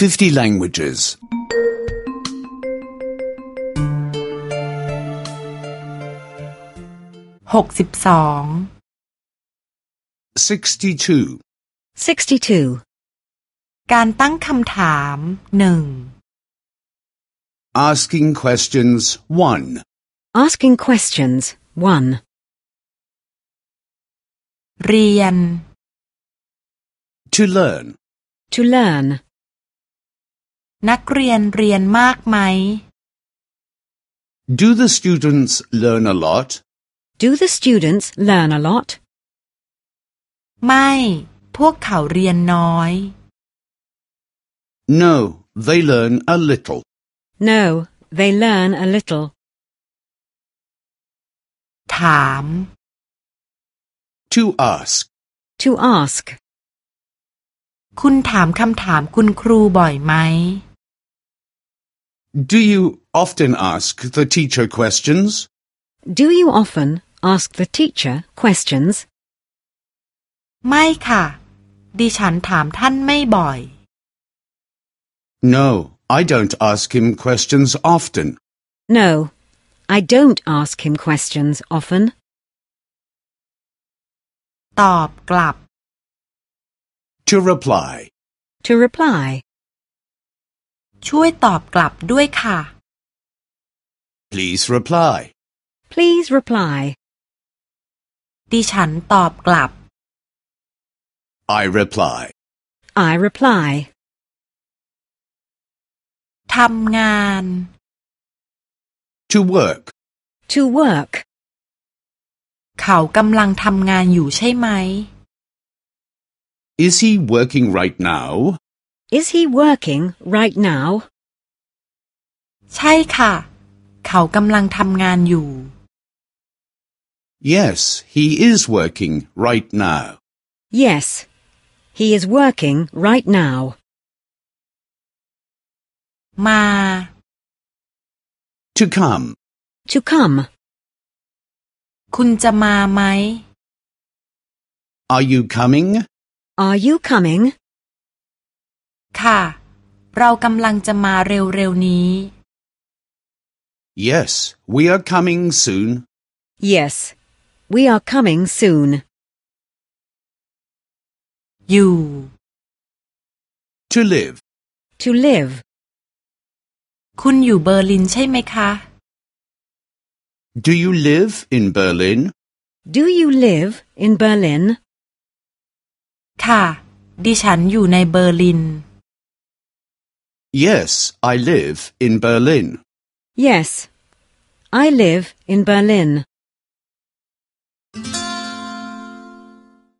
50 languages. หกสิบสอง 62. 62. การตั้งคำถามหนึ่ง Asking questions 1. Asking questions 1. เรียน To learn. To learn. นักเรียนเรียนมากไหม Do the students learn a lot? Do the students learn a lot? ไม่ พวกเขาเรียนน้อย No, they learn a little. No, they learn a little. ถาม To ask. To ask. คุณถามคำถามคุณครูบ่อยไหม Do you often ask the teacher questions? Do you often ask the teacher questions? ไม่ค่ะ ดิฉันถามท่านไม่บ่อย No, I don't ask him questions often. No, I don't ask him questions often. ตอบกลับ To reply. To reply. ช่วยตอบกลับด้วยค่ะ Please reply. Please reply. ดิฉันตอบกลับ I reply. I reply. ทำงาน To work. To work. เขากำลังทำงานอยู่ใช่ไหม Is he working right now? Is he working right now? ใช่ค่ะ เขากำลังทำงานอยู่ Yes, he is working right now. Yes, he is working right now. มา To come. To come. คุณจะมาไหม Are you coming? Are you coming? ค่ะ เรากำลังจะมาเร็วๆนี้ Yes, we are coming soon. Yes, we are coming soon. อยู่ To live. To live. คุณอยู่เบอร์ลินใช่ไหมคะ Do you live in Berlin? Do you live in Berlin? ค่ะ ดิฉันอยู่ในเบอร์ลิน Yes, I live in Berlin. Yes, I live in Berlin.